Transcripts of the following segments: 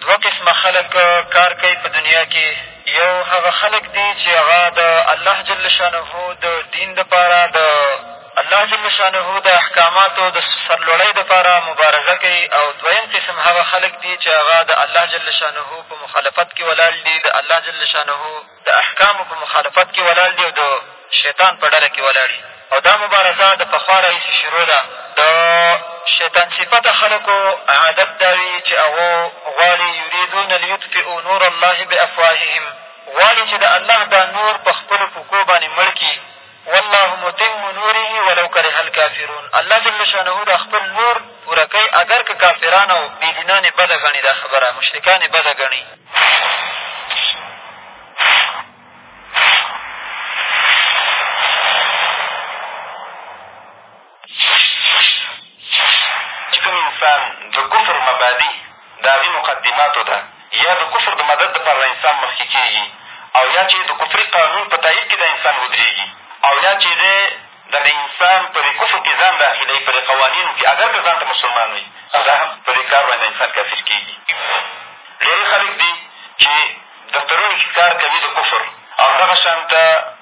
دوه قسمه خلک کار کوي په دنیا کې یو هغه خلک دي چې هغه د الله جل شانه د دین دپاره د الله جل شانه د احکاماتو د سرلوړۍ دپاره مبارزه کوي او دویم قسم هغه خلک دي چې هغه د الله جل شانه په مخالفت کې ولاړ دي د الله جل شانه د احکامو په مخالفت کې ولاړ دي او د شیطان په ډله کې ولاړ دي او دا مبارزه د پخوا راهیسې شروع ده د شیطان صفته خلکو عادت دا وي چې هغو غواړي یریدون لیطفئو نور الله بافواههم غواړي چې د الله دا نور په خپلو پښو باندې مړ کړي والله متم نوره ولو کره الکافرون الله جل شانه دا خپل نور پوره کوي اګر که کافران او بې دینان یې بده ګڼي دا خبره مشرکان یې بده ګڼي چې کوم انسان د کفر مبادي د هغې مقدماتو ده یا د کفر د مدد دپاره د انسان مخکې کېږي او یا چې د کفري قانون په تایید کښې دا انسان ودرېږي او یا چې دی دغه انسان په دې کفر کښې ځان داخلوي په دې قوانینو کښې اګر که ځان ته مسلمان وي او دا هم په دې کار باندې انسان کافر کېږي ډېری خلک دي چې دفترونو کښې کار کوي د کفر او همدغه شان ته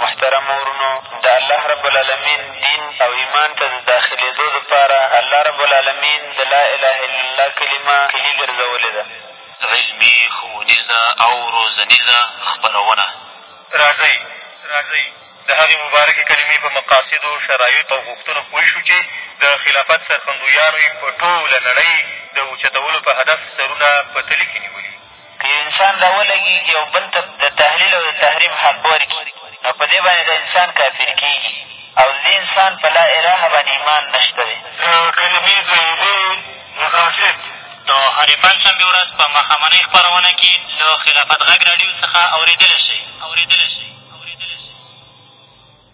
محترمو وروڼو! د الله رب العلمين دين او ايمان ته د داخلېدو دپاره الله رب العلمين د لا اله الا الله کلمه کلي ګرځولې ده. علمي، ښوونيزه او روزنيزه خپرونه. راځئ د هغې مبارکې کلمې په مقاصدو، شرايطو او غوښتنو پوه شو چې د خلافت سرښندويانو يې په ټوله نړۍ د اوچتولو په هدف سرونه په تلي کې نيولي. که یو انسان دا ولګېږي او بل ته د تحلیل او د تحریم حق ورکړي، نو په دې باندې دا انسان کافر کېږي او د دې انسان په لا الٰه باندې ایمان نه شته دی. د کلمې زائدې مقاصد. د هرې پنجشنبې ورځ په ماښامنۍ خپرونه کې له خلافت غږ راډیو څخه اورېدلی شئ.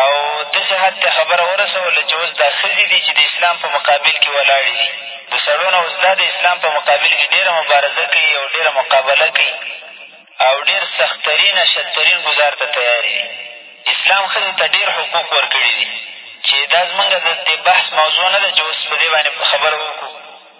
او داسې حد ته خبره ورسوله چې اوس دا ښځې دي چې د اسلام په مقابل کښې ولاړې دي د سړو نه اوس دا د اسلام په مقابل کښې ډېره مبارزه کوي او ډېره مقابله کوي او ډېر سخت ترین اشد ترین ګزار ته تیارې دي اسلام ښځې ته ډېر حقوق ورکړي دي چې دا زمونږ د دې بحث موضوع نه ده چې اوس په دې باندې خبره وکړو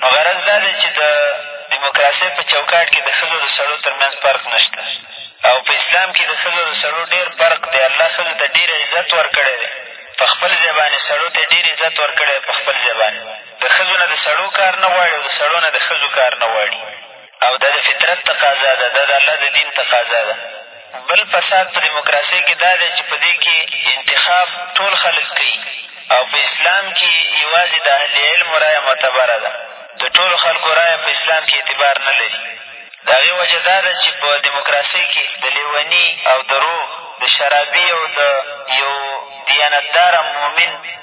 نو غرض دا دی چې د دموکراسۍ په چوکاټ کې د ښځو د سړو تر منځ فرق نه شته او په اسلام کې د ښځو د سړو ډېر فرق دی الله ښځو ته ډېر عزت ورکړی دی په خپل ځای باندې سړو ته ډېر عزت ورکړی دی په خپل ځای باندې د ښځو نه د سړو کار نه غواړي او د سړو نه د ښځو کار نه غواړي او دا د فطرت تقاضا ده، دا د الله د دین تقاضا ده. بل فساد په دیموکراسۍ کښې دا دی چې په دې کښې انتخاب ټول خلق کوي او په اسلام کښې یوازې د اهل علمو رایه معتبره ده، د ټولو خلقو رایه په اسلام کښې اعتبار نه لري. د هغې وجه دا ده چې په دیموکراسۍ کښې د لېوني او د روغ، د شرابي او د یو دیانتداره مؤمن،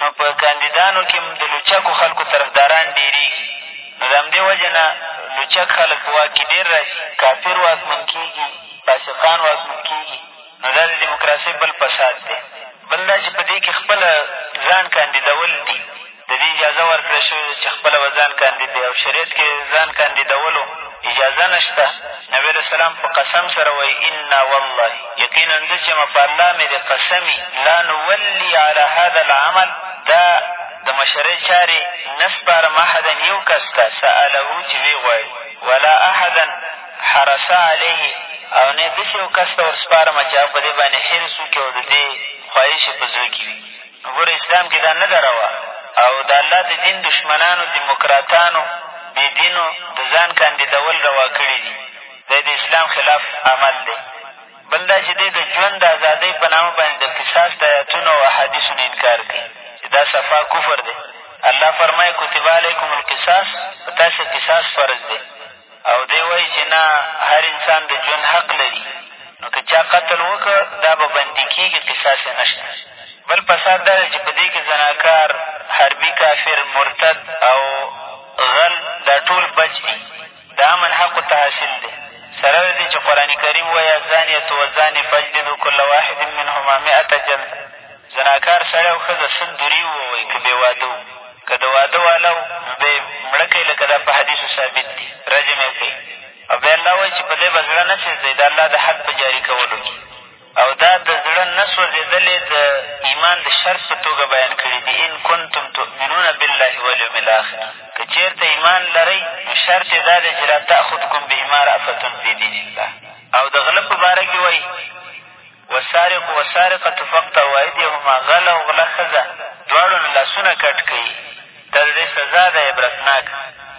نو په کاندیدانو کښې هم د لوچکو خلکو طرفداران ډېرېږي نو د همدې وجې نه لوچک خلک په واک کښې ډېر راځي، کافر واکمن کېږي، فاسقان واکمن کېږي نو دا د دیموکراسۍ بل فساد دی. بل دا چې په دې کښې خپله ځان کاندیدول دي، د دې اجازه ورکړل شوې ده چې خپله به ځان کاندیدوي او شریعت کښې ځان کاندیدولو اجازه نه شته، نبي علیه السلام په قسم سره وایي، انا والله، یقینا زه چې یم په الله مې د قسمي، لا نولي علی هذا العمل، دا د مشرۍ چارې نه سپارم احدا یو کس ته سأله چې ویې غواړي، ولا احدا حرس علیه او نه داسې یو کس ته ورسپارم چې هغه په دې باندې حرص وکړي او د دې خواهش یې په زړه کښې وي. وګوره اسلام کښې دا نه ده روا او د الله د دین دشمنانو دیموکراتانو بې دینو د ځان کاندیدول روا کړي دي دی د اسلام خلاف عمل دی بل دا چې دی د ژوند د ازادۍ په نامه باندې د قصاص د ایتونو او احادیثو نه انکار کوي چې دا صفا کفر دی الله فرمایي کتب علیکم القصاص په تاسې قصاص فرض دی او دی وایي چې نه هر انسان د ژوند حق لري نو که چا قتل وکړ دا به بندي کېږي قصاص یې نه شته بل فساد دا دی چې په دې کښې زناکار حربي کافر مرتد او غل دا ټول بچ دي د امن حق ورته حاصل دی سره له دې چې قرآن کریم وایي الزانیة والزاني فاجلدو کل واحد منهما مئة جلد زناکار سړی او ښځه څه دوري ووئ که بې واده وو که د واده واله وو نو بیا یې مړه کړئ لکه دا په حدیثو ثابت دي رجم یې کړئ او بیا الله وایي چې په دی به زړه نه سېزئ د الله د حد په جاري کولو کښې او دا د زړه نه سوځېدل یې د ایمان د شرط په توګه بیان کړي دي ان کنتم تؤمنون بالله والیوم الاخر که چېرته ایمان لرئ نو شرط یې دا دی چې لا تأخذکم بهما رأفتن فی دین الله او د غله په باره کښې وایي والسارق والسارقة فاقطعوا ایدیهما غل او غله ښځه دواړو نه لاسونه کټ کړئ دا د دې سزا ده عبرتناک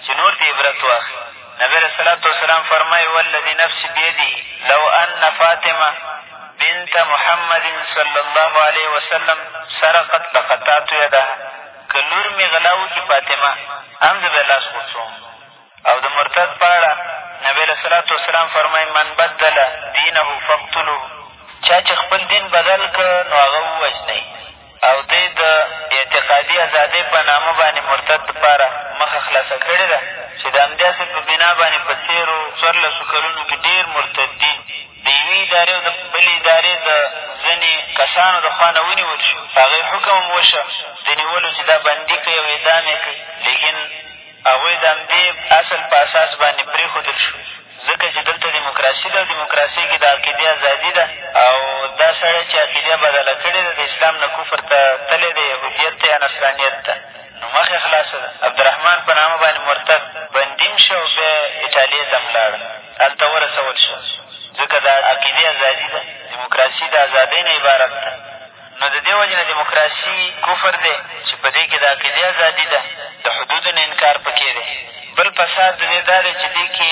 چې نور دې عبرت واخلي نبي علیه الصلاة والسلام فرمایي والذي نفسي بیده لو ان فاطمه بنت محمد صلی الله علیه وسلم سرقت لقطعت یدها که لور مې غلا وکړي فاطمه هم زه به یې لاس غوڅوم او د مرتد په اړه نبي علیه الصلوة والسلام فرمایي، من بدل دینه فاقتلوه، چا چې خپل دین بدل کړ نو هغه ووژنئ، او دی د اعتقادي ازادۍ په نامه باندې مرتد دپاره مخه خلاصه کړې ده، چې د همدې اصل په بنا باندې په تېرو څورلسو کلونو کې ډېر مرتدین د یوې ادارې او د بلې ادارې د ځینې کسانو د خوا نه ونیول شول، په هغه یې حکم هم وشو د نیولو چې دا بندي کړئ او اعدام یې کړئ، لیکن هغوی د همدې اصل په اساس باندې پرېښودل شو، ځکه چې دلته دموکراسي ده او دموکراسۍ کې د عقیدې ازادي ده او دا سړی چې عقیده بدله کړې ده، د اسلام نه کفر ته تللی دی، یهودیت ته یا نصرانیت ته، نو مخ یې خلاصه ده. عبدالرحمن په نامه باندې مرتد بندین شو او بیا ایټالیې ته هم لاړ، هلته ورسول شو، ځکه د عقیدې ازادي ده، دموکراسي د ازادۍ نه عبارت ده. نو د دې وجې نه دموکراسي کفر دی چې په دې کې د عقیدې ازادي ده، د حدودو نه انکار په کې دی. بل فساد د دې دا دی چې دې کې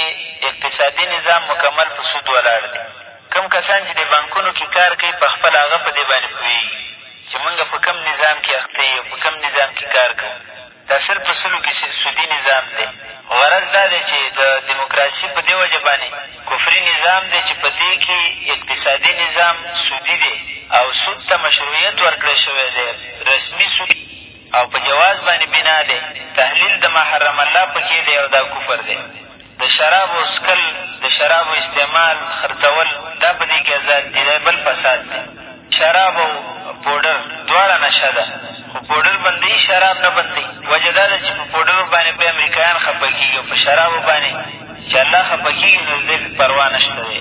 اقتصادي نظام مکمل په سود ولاړ دی. کوم کسان چې دې بانکونو کې کار کوي په خپله هغه په دې باندې پوهېږي چې مونږ په کوم نظام کې اخته یو، په کوم نظام کې کار کوو. دا سل په سلو کې سودي نظام دی، خو غرض دا دی چې د دموکراسي په دې وجه باندې کفري نظام دی چې په دې کې اقتصادي نظام سودي دی او سود ته مشروعیت ورکړی شوی دی، رسمي سود دی او په جواز باندې بنا دی، تحلیل د ما حرم الله په کې دی او دا کفر دی، د شرابو څښل، د شرابو استعمال، خرڅول، دا په دې کې ازاد دي، دا یې بل فساد دی. شراب او پوډر دواړه نشه ده خو پوډر بندوي شراب نه بندوي وجه دا ده چې په پوډرو باندې پرې امریکایان خپه کېږي او په شرابو باندې چې الله خپه کېږي نو د دې پرې پروا نه شته دی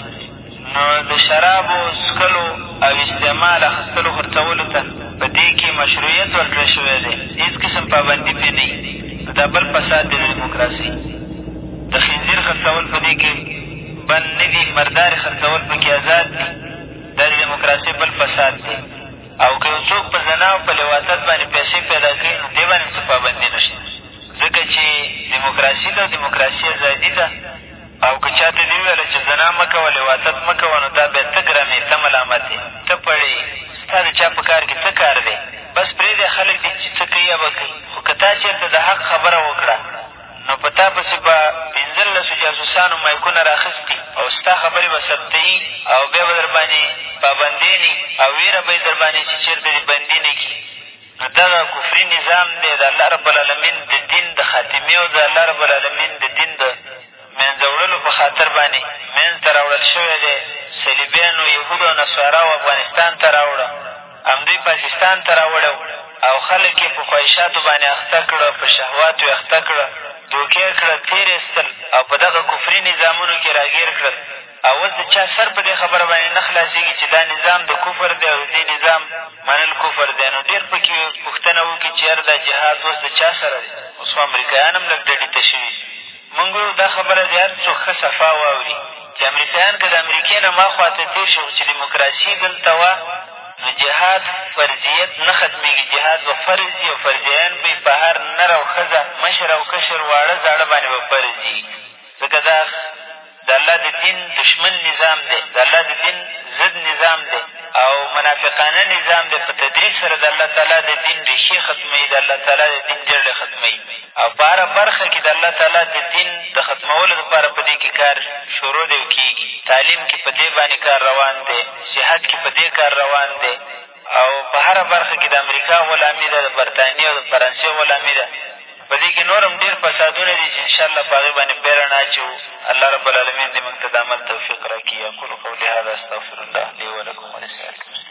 نو د شرابو څکلو او استعمال اخیستلو خرڅولو ته په دې کې مشروعیت ورکړی شوی دی هېڅ قسم پابندي پرې نه وي دا بل فساد دی د ډیموکراسۍ د خنځیر خرڅول په دې کې بند نه دي مردارې خرڅول په کې ازاد دي دا د ډیموکراسۍ بل فساد دی او که یو څوک په زنا او په لواطت باندې پیسې پیدا کوي نو دې باندې څه پابندي نه شته ځکه چې ډیموکراسي ده ډیموکراسي ازادي ده او که چا ته دې وویله چې زنا مه کوه لواطت مه کوه نو دا بیا ته ګرم یې ته ملامت یې ته پړې ستا د چا په کار کښې څه کار دی بس پرېږدی خلک دې چې څه کوي هغه کوي خو که تا چېرته د حق خبره وکړه نو په تا پسې به پنځلسو جاسوسانو مایکونه راخستي او ستا خبرې به ثبتوي او بیا به در باندې پابندېني او وېره به یې در باندې چې چېرته دې بندي نه کړي. نو دغه کفري نظام دی د الله رب العالمین د دین د خاتمې او د الله رب العالمین د دین د منځه وړلو په خاطر باندې منځته راوړل شوی دی. صلیبیانو، یهودو او نصاراو افغانستان ته راوړه. همدوی پاکستان ته راوړی و او خلک یې په خواهشاتو باندې اخته کړه، په شهواتو یې اخته کړه، دوکه یې کړه، تېر یې ایستل او په دغه کفري نظامونو کې راګېر کړل او اوس د چا سر په دې خبره باندې نه خلاصېږي چې دا نظام د کفر دی او د دې نظام منل کفر دی، نو ډېر په کې پوښتنه وکړي چې یاره دا جهاد اوس د چا سره دی؟ اوس خو امریکایان هم لږ ډډي ته شوي دي. منګور دا خبره دې هر څوک ښه صفا واوري چې امریکایان که د امریکې نه ما خوا ته تېر شي خو چې دیموکراسي دلته وه نو جهاد فرضیت نه ختمېږي جهاد به فرض وي او فرضیایان به په هر نر او ښځه مشر او کشر واړه زاړه باندې به فرض وي ځکه دا د الله د دین دښمن نظام دی د الله د دین ضد نظام دی او منافقانه نظام دی په تدریج سره د الله تعالی د دین ریښې ختموي د الله تعالی د دین جرړې ختموي او په هره برخه کښې د الله تعالی د دین د ختمولو لپاره په دې کښې کار شروع دی او کېږي تعلیم کښې په دې باندې کار روان دی صحت کښې په دې کار روان دی او په هره برخه کښې د امریکا غلامي ده، د برطانیې او د فرانسې غلامي ده. په دې کښې نور هم ډېر فسادونه دي چې انشاالله په هغې باندې پېره نه اچوو. الله رب العالمین دې موږ ته د عمل توفیق راکړي. اقول قولي هذا استغفرالله لي ولکم ولسائر المسلمین.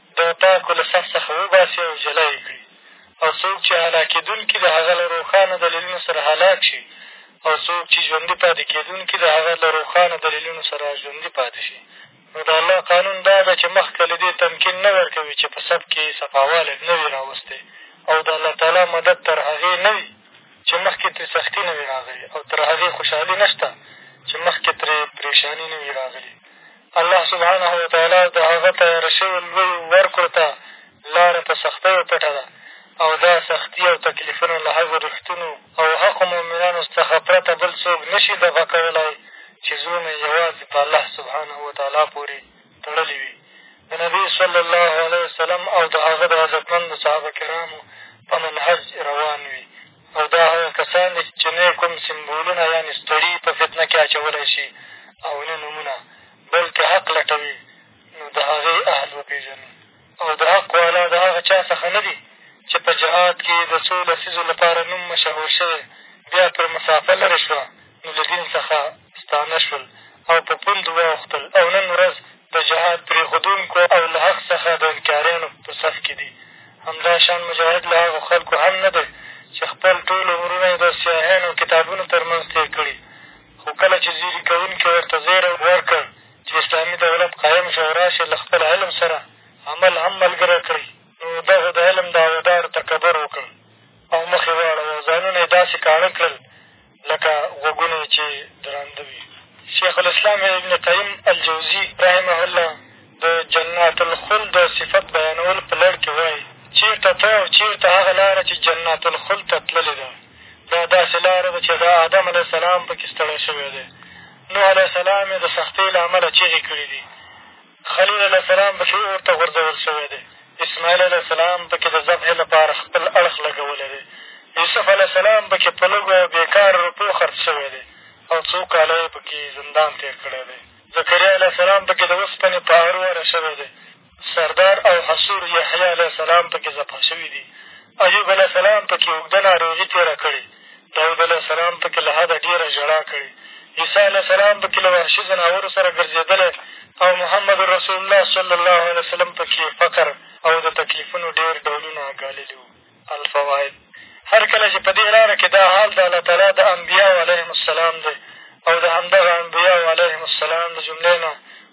د پاکو له صف څخه وباسي او جلا یې کړي او څوک چې هلاکېدونکي د هغه له روښانه دلیلونو سره هلاک شي او څوک چې ژوندي پاتې کېدونکي د هغه له روښانه دلیلونو سره ژوندي پاتې شي نو د الله قانون دا ده چې مخکې له دې تمکین نه ورکوي چې په صف کې یې صفاوالی نه وي راوستی او د الله تعالی مدد تر هغې نه وي چې مخکې ترې سختي نه وي راغلې او تر هغې خوشحالي نه شته چې مخکې ترې پرېشاني نه وي راغلې الله سبحانه وتعالی د هغه تیاره شوې لویو ورکړو ته لاره په سختیو پټه ده او دا سختي او تکلیفونه له هغو رښتونو او حقو مؤمنانو څخه پرته بل څوک نه شي دفع کولی چې زړونه یې یوازې په الله سبحانه وتعالی پورې تړلې وي. د نبي صلی الله علیه وسلم او د هغه د عزتمندو صحابه کرامو په منهج روان وي او دا هغه کسان دي چې نه یې کوم سمبولونه یعنې ستړي په فتنه کښې اچولی شي او نه نومونه بلکې حق لټوي نو د هغې اهل وپېژنو. او د حق والا د هغه چا څخه نه دي چې په جهاد کې د څو لسیزو لپاره نوم مشهور شوی بیا پر مسافه لرې شوه نو له دین څخه ستانه شول او په پوندو واوښتل او نن ورځ د جهاد پرېښودونکو او له حق څخه د انکاریانو په صف کې دي همدا شان مجاهد له هغو خلکو هم نه دی چې خپل ټول عمرونه یې د سیاهیانو کتابونو تر منځ تېر کړي خو کله چې زیري کوونکي ورته زیری ورکړ چې اسلامي دولت قایم شي او راشي له خپل علم سره عمل هم ملګری کړئ نو دغو د علم دعوېدارو تکبر وکړ او مخ یې واړوه او ځانونه یې داسې کاڼه کړل لکه غوږونه یې چې درانده وي شیخ الاسلام ابن قیم الجوزي رحمه الله د جنات الخلد د صفت بیانول په لړ کې وایي چېرته ته او چېرته هغه لاره چې جنات الخلد ته تللې ده دا داسې لاره ده چې د آدم علیه السلام پکې ستړی شوی دی نوح علیه السلام یې د سختۍ له امله چېغې کړې دي، خلیل علیه السلام په کښې اور ته غورځول شوی دی، اسماعیل علیه السلام په کښې د ذبحې لپاره خپل اړخ لګولی دی، یوسف علیه السلام په کښې په لږو او بېکاره روپو خرڅ شوی دی او څو کاله یې په کښې زندان تېر کړی دی، زکریا علیه السلام په کښې د اوسپنې پهارو اړه شوی دی، سردار او حصور یحیی علیه السلام په کې ځپل شوي دي، ایوب علیه السلام په کې اوږده ناروغي تېره کړې، داود علیه السلام په کې له حده ډېره ژړا کړې، عیسی علیه السلام په کې له وحشي ځناورو سره ګرځېدلی او محمد رسول الله صلی الله علیه وسلم په کې فقر او د تکلیفونو ډېر ډولونه ګاللي وو. الفواید هر کله چې په دې لاره کې دا حال د الله تعالی د انبیاو علیهم السلام دی او د همدغه انبیاو علیهم السلام د جملې نه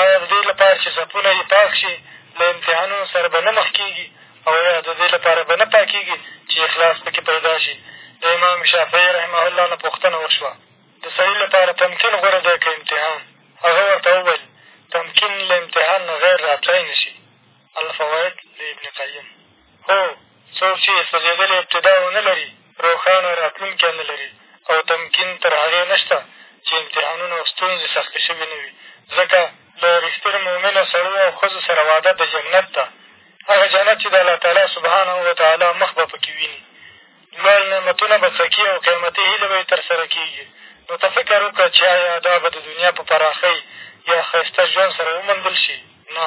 ایا د دې لپاره چې ځپونه یې پاک شي له امتحانونو سره به نه مخ کېږي او یا د دې لپاره به نه پاکېږي چې اخلاص په کې پیدا شي د امام شافعي رحمه الله نه پوښتنه وشوه د سړي لپاره تمکین غوره دی که امتحان هغه ورته وویل تمکین له امتحان نه غیر راتلی نه شي الفوائد د ابن قیم هو! څوک چې سوځېدلې ابتدا ونه لري، روښانه راتلونکی نه لري او تمکین تر هغې نه شته چې امتحانونه او ستونزې سختې شوې نه وي، ځکه له رښتینو مؤمنو سړو او ښځو سره وعده د جنت ده، هغه جنت چې د الله تعالی سبحانه وتعالی مخ به په کې ویني، لوړ نعمتونه به څکي او قیامتي هیلې به یې تر سره کېږي، نو ته فکر وکړه چې ایا دا به د دنیا په پراخۍ یا ښایسته ژوند سره وموندل شي؟ نه!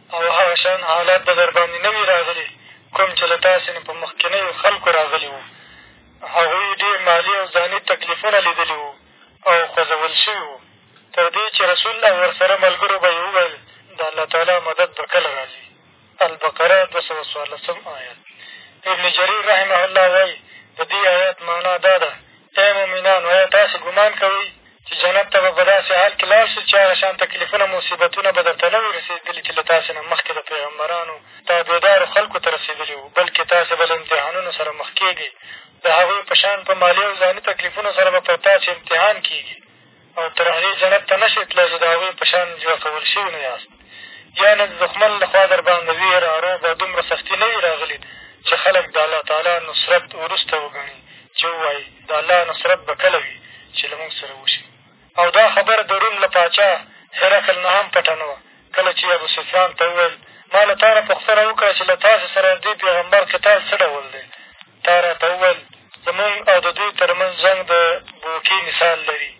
او هغه شان حالات به در باندې نه وي راغلي کوم چې له تاسې نه په مخکنیو خلکو راغلي وو. هغوی ډېر مالي او ځاني تکلیفونه لېدلي وو او خوځول شوي وو، تر دې چې رسول او ورسره ملګرو به یې وویل، د الله تعالی مدد به کله را ځي؟ البقره دوه سوه څوارلسم آیت ابن جریر رحمه الله وایي، د دې آیت معنا دا ده، ای مؤمنانو! ایا تاسې ګمان کوئ چې جنت ته به په داسې حال کې لاړ شئ چې هغه شان تکلیفونه او مصیبتونه به درته نه وي رسېدلي چې له تاسې نه مخکې د پیغمبرانو تابعدارو خلکو ته رسېدلي وو بلکې تاسې به له امتحانونو سره مخ کېږئ د هغوی په شان په مالي او ځاني تکلیفونو سره به پر تاسې امتحان کېږي او تر هغې جنت ته نه شئ تلای چې د هغوی په شان جوړ کول شوي نه یاست یعنې د دښمن له خوا در باندې وېر او روب او دومره سختي نه وي راغلي چې خلک د الله تعالی نصرت وروسته وګڼي چې ووایي د الله نصرت به کله وي چې له موږ سره وشي او دا خبره د روم له پاچا هرقل نه هم پټه نه وه کله چې ابوسفیان ته وویل ما له تا نه پوښتنه وکړه چې له تاسې سره د دې پېغمبر قتال څه ډول دی تا راته وویل زمونږ او د دوی تر منځ جنګ د بوکې مثال لري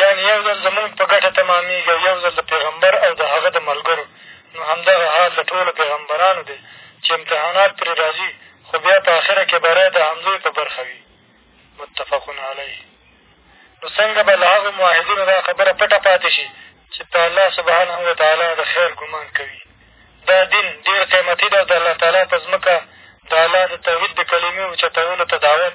یعنې یو ځل زموږ په ګټه تمامېږي او یو ځل د پېغمبر او د هغه د ملګرو، نو همدغه حال د ټولو پېغمبرانو دی چې امتحانات پرې راځي، خو بیا په اخره کې بری د همدوی په برخه وي. متفق علیه. نو څنګه به له هغو موحدینو دا خبره پټه پاتې شي چې په الله سبحانه وتعالی د خیر ګمان کوي. دا دین ډېر قیمتي دی او د الله تعالی په ځمکه د الله د توحید د کلمې اوچتولو ته دعوت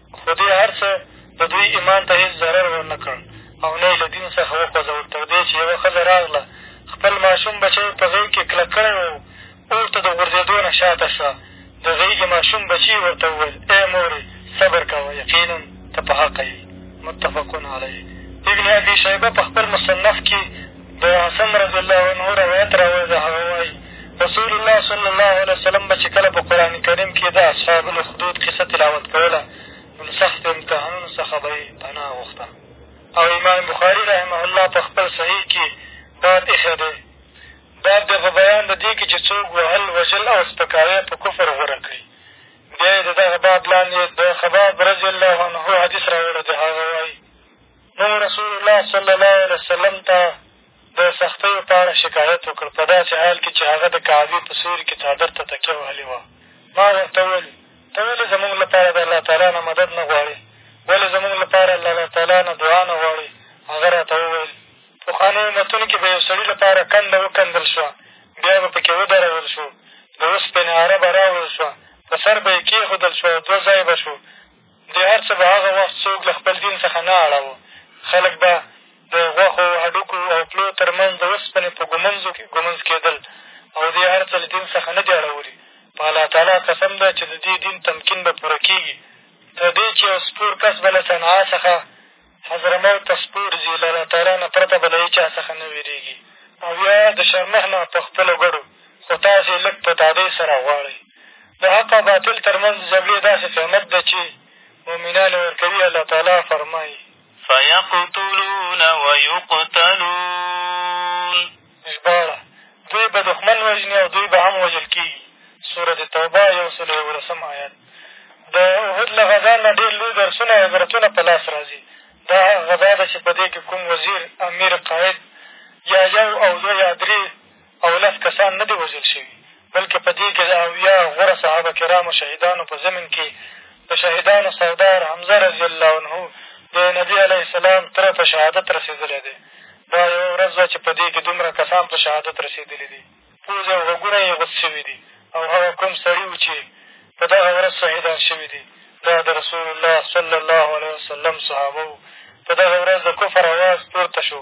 خو دې هر څه د دوی ایمان ته هېڅ ضرر ور نه کړ او نه یې له دین څخه وخوځول تر دې چې یوه ښځه راغله خپل ماشوم بچی په غېږ کښې کلک کړی و اور ته د غورځېدو نه شاته شوه د غېږې ماشوم بچي ورته وویل ای مورې صبر کوه یقینا ته په حقه یې متفقون علیه ابن ابي شیبه په خپل مصنف کښې د حسن رضی الله عنه روایت راوړی دی هغه وایي رسول الله صلی الله علیه وسلم به چې کله په قرآن کریم کښې د اصحاب الاخدود قصه تلاوت کوله نو له سختو امتحانونو څخه به یې پناه غوښته او امام بخاري رحمه الله په خپل صحیح کښې باب ایښی دی باب دی په بیان د دې کښې چې څوک وهل وژل او سپکاوی په کفر غوره کړي بیا یې د دغه باب لاندې د خباب رضی الله عنه حدیث راوړی دی هغه وایي مونږ رسول الله صلی الله علیه وسلم ته د سختیو په اړه شکایت وکړ، په داسې حال کې چې هغه د کعبې په سیوري کې څادر ته تکیه وهلې وه. ما ورته وویل، ته ولې زموږ لپاره د الله تعالی نه مدد نه غواړې؟ ولې زموږ لپاره له الله تعالی نه دعا نه غواړې؟ هغه راته وویل. پخوانیو امتونو کې به یو سړي لپاره کنده وکندل شوه، بیا به پکې ودرول شو، د اوسپنې اره به راوړل شوه، په سر به یې کېښودل شو او دوه ځای به شو، دې هر څه به هغه وخت څوک له خپل دین څخه نه اړاوه، خلک به د غوښو، هډوکو او پلو تر منځ د اوسپنې په ږومنځو کې ږومنځ کېدل او دې هر څه له دین څخه نه دي اړولي، په الله تعالی قسم ده چې د دې دین تمکین به پوره کېږي، تر دې چې یو سپور کس به له صنعا څخه. حضرموت ته سپور ځي، له الله تعالی نه پرته به له هېچا څخه نه وېرېږي او یا د شرمښ نه په خپلو ګډو، خو تاسې یې لږ په تادۍ سره غواړئ. د حق او باطل تر منځ جګړې داسې قیمت دی چې مؤمنان یې ورکوي، الله تعالی فرمایي. فیقتلون ویقتلون ژباړه، دوی به دښمن وژني او دوی به هم وژل کېږي سورة توبه یو سل او یوولسم آیت د احد له غزا نه ډېر لوی درسونه او عبرتونه په لاس راځي دا هغه غزا ده چې په دې کښې کوم وزیر امیر قاید یا یو او دوه یا درې او لس کسان نه دي وژل شوي بلکې په دې کې د اویا غوره صحابه کرامو شهیدانو په ضمن کې د شهیدانو سردار حمزه رضي الله عنه د نبي علیه السلام تره ته شهادت رسېدلی دی دا یوه ورځ وه چې په دې کې دومره کسان په شهادت رسېدلي دي پوزې او غوږونه یې غوڅ شوي دي او هغه کوم سړي و چې په دغه ورځ شهیدان شوي دي دا د رسول الله صلی الله علیه وسلم صحابه وو په دغه ورځ د کفر اواز پورته شو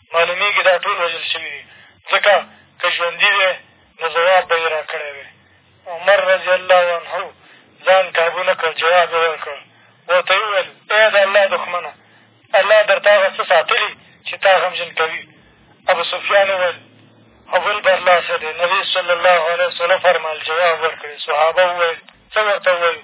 معلومېږي دا ټول وژل شوي دي، ځکه که ژوندي وی نو ځواب به یې را کړی وی. عمر رضي الله عنه ځان کابو نه کړ، جواب یې ورکړ، ورته یې وویل، ای د الله دښمنه! الله درته هغه څه ساتلي چې تا غمژن کوي. ابوسفیان وویل، اول برلاسه دی، نبي صلی الله علیه وسلم وفرمایل، جواب ورکړئ. صحابه وویل، څه ورته ووایو؟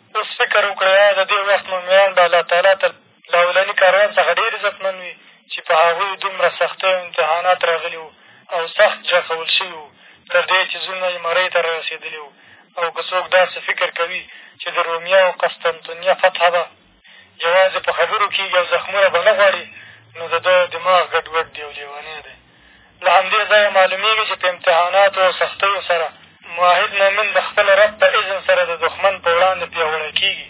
اوس فکر وکړئ ایا د دې وخت مؤمنان به الله تعالی ته له اولني کاروان څخه ډېر عزتمن وي چې په هغوی دومره سختۍ او امتحانات راغلي وو او سخت ژغول شوي وو تر دې چې زړونه یې مرۍ ته رارسېدلي وو او که څوک داسې فکر کوي چې د رومیه او قسطنطنیه فتحه به یوازې په خبرو کېږي او زخمونه به نه غواړي نو د ده دماغ ګډوډ دی او لېونی دی له همدې ځایه معلومېږي چې په امتحاناتو او سختیو سره موحد مؤمن د خپل رب په اذن سره د دښمن په وړاندې پیاوړی کېږي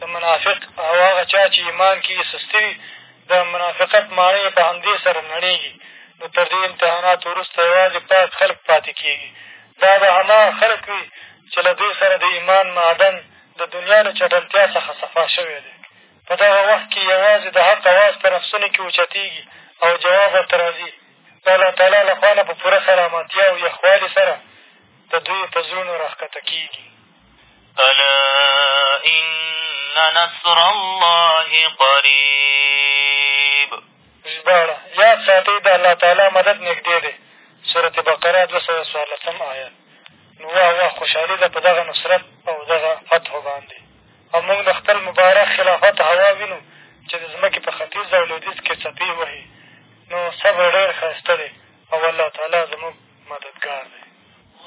د منافق او هغه چا چې ایمان کې یې سستي وي د منافقت ماڼۍ یې په همدې سره نړېږي نو تر دې امتحاناتو وروسته یوازې پاک خلک پاتې کېږي دا به هماغه خلک وي چې له دوی سره د ایمان معدن د دنیا له چټلتیا څخه صفا شوی دی په دغه وخت کې یوازې د حق اواز په نفسونو کې اوچتېږي او جواب ورته راځي. د الله تعالی له خوا نه په پوره سلامتیا او یخوالي سره د دوی په زړونو را ښکته کېږي. الا ان نصر الله قریب ژباړه یاد ساتئ د الله تعالی مدد نږدې دی صورت بقره دوه سوه څوارلسم آیت نو واه واه خوشحالي ده په دغه نصرت او دغه فتحو باندې او موږ د خپل مبارک خلافت هوا وینو چې د ځمکې په ختیځ او لویدیځ کې څپې وهي نو صبر ډېر ښایسته دی او الله تعالی زموږ مددګار دی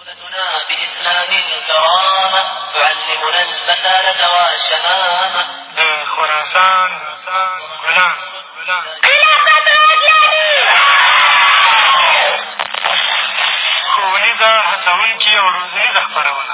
دولتنا بإسلام الكرامة تعلمنا البسالة والشهامة د خراسان ګلان خلافت راځلاني ښوونیزه هڅوونکې او روزنیزه خپرونه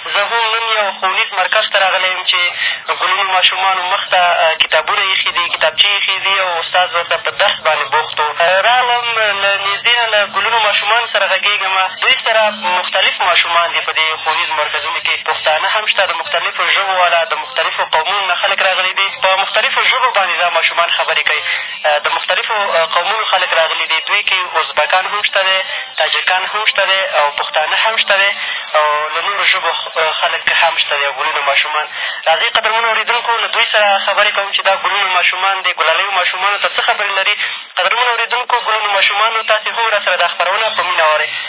زه هم نن یو ښوونیز مرکز ته راغلی یم چې ګلونو ماشومانو مخ ته کتابونه اېښي دي، کتابچې اېښې دي او استاد ورته په درس باندې بوخت و. راغلم له نږدې نه له ګلونو ماشومانو سره غږېږم. دوی سره مختلف ماشومان دي. په دې ښوونیزو مرکزونو کې پښتانه هم شته، د مختلفو ژبو والا، د مختلفو قومونو نه خلک راغلي دي. په مختلفو ژبو باندې دا ماشومان خبرې کوي. د مختلفو قومونو خلک راغلي دي، دوی کښې ازبکان هم شته دی، تاجکان هم شته دی او پښتانه هم شته دی او له نورو ژبو خلک هم شته دی او ګلونه ماشومان. راځئ قدرمنو اورېدونکو له دوی سره خبرې کوم چې دا ګلونه ماشومان دې ګلالیو ماشومانو ته څه خبرې لري؟ قدرمنو اورېدونکو ګلونو ماشومانو تاسې هم راسره دا خپرونه په مینه واورئ.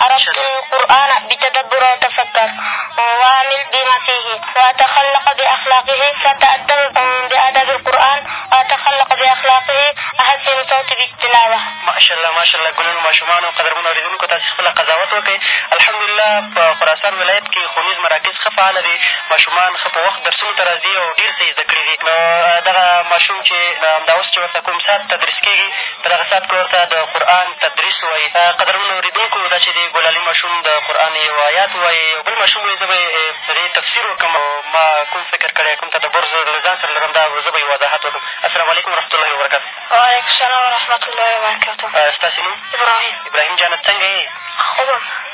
عرفت القرآن بتدبر او تفکر وعمل بما فيه وتخلق بأخلاقه فتأدب بآداب القرآن وتخلق بأخلاقه أحسن صوت بالتلاوة ماشاءالله ماشاءالله ګلونو ماشومانو قدرمنو اورېدونکو تاسې خپله قضاوت وکړئ الحمدلله په خراسان ولایت کښې ښوونیز مراکز ښه فعاله دي ماشومان ښه په وخت درسونو ته راځي او ډېر څه یې زده کړي دي نو دغه ماشوم چې همدا اوس چې ورته کوم ساعت تدریس کېږي تر هغه ساعت پورې ورته د قرآن تدریس ووایي. قدرمنو اورېدونکو! دا چې دې ګلالي ماشوم د قرآن یو ایات ووایه، یو بل ماشوم ووایي، زه به یې د دې تفسیر وکړم او ما کوم فکر کړی، کوم تدبر زه له ځان سره لرم، دا زه به یې وضاحت وکړم. السلام علیکم ورحمة الله وبرکاته. وعلیکم السلام ورحمة الله وبرکاته. ستاسې نوم؟ ابراهیم. ابراهیم جانه څنګه یې؟ ښه یم.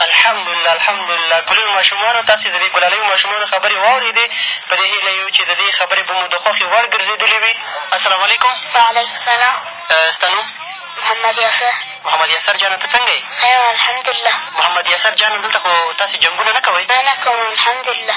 الحمدلله الحمدلله ګلیو ماشومانو تاسې د دې ګلالیو ماشومانو خبرې واورېدې په دې هیله یو چې د دې خبرې به مو د خوښې وړ ګرځېدلې وي السلام علیکم وعلیکم السلام ستا نوم محمد یاسر محمد یاسر جانه ته څنګه یې الحمدلله محمد یاسر جانه دلته خو تاسې جنګونه نه کوئ نه نه کوم الحمدلله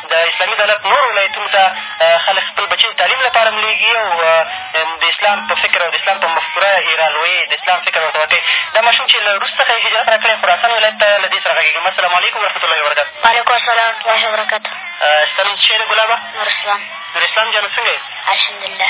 د اسلامي دولت نورو ولایتونو ته خلک خپل بچي د تعلیم لپاره هم لېږي او د اسلام په فکر او د اسلام په مفکوره یې رالویوي د اسلام فکر ورته ورکوي دا ماشوم چې له روس څخه یې هجرت را کړی خراسان ولایت ته له دې سره غږېږم السلام علیکم ورحمت الله وبرکات وعلیکم السلام ورحمت الله وبرکات ستا نوم څه شی دی ګلابه نوراسلام نوراسلام جانه څنګه یې الحمدلله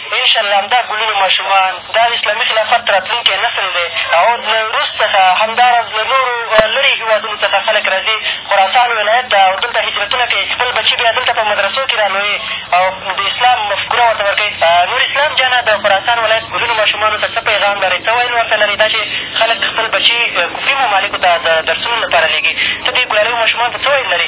ان شاء الله همدا ګلونه ماشومان دا د اسلامي خلافت راتلونکی نسل دی او له روس څخه همداراز له نورو لرې هېوادونو څخه خلک راځي خراسان ولایت ته او دلته هجرتونه کوي خپل بچي بیا دلته په مدرسو کښې رالویې او د اسلام مفکوره ورته ورکوي نور اسلام جانه د خراسان ولایت ګلونو ماشومانو ته څه پیغام لرې څه ویل ورته لرې دا چې خلک خپل بچي کفري ممالکو ته د درسونو لپاره لېږي ته دې ګلالیو ماشومانو ته څه ویل لرې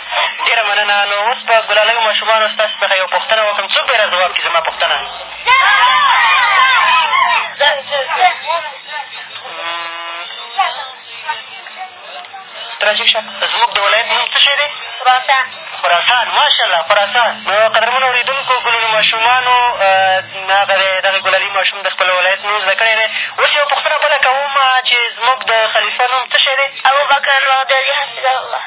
ډېره مننه. نو اوس به ګلالیو ماشومانو ستاسې څخه یوه پوښتنه وکړم، څوک به یې را ځواب کړي زما پوښتنه؟ راجب شه زموږ د ولایت نوم څه شی دی؟ خراسان خراسان ماشاءالله خراسان نو قدرمنو اورېدونکو ګلونو ماشومانو هغه دی دغه ګلالي ماشوم د خپل ولایت نوم زده کړی دی اوس یوه پوښتنه بله کوم چې زموږ د خلیفه نوم څه شی دی؟ ابوبکر البغدادي حفظه الله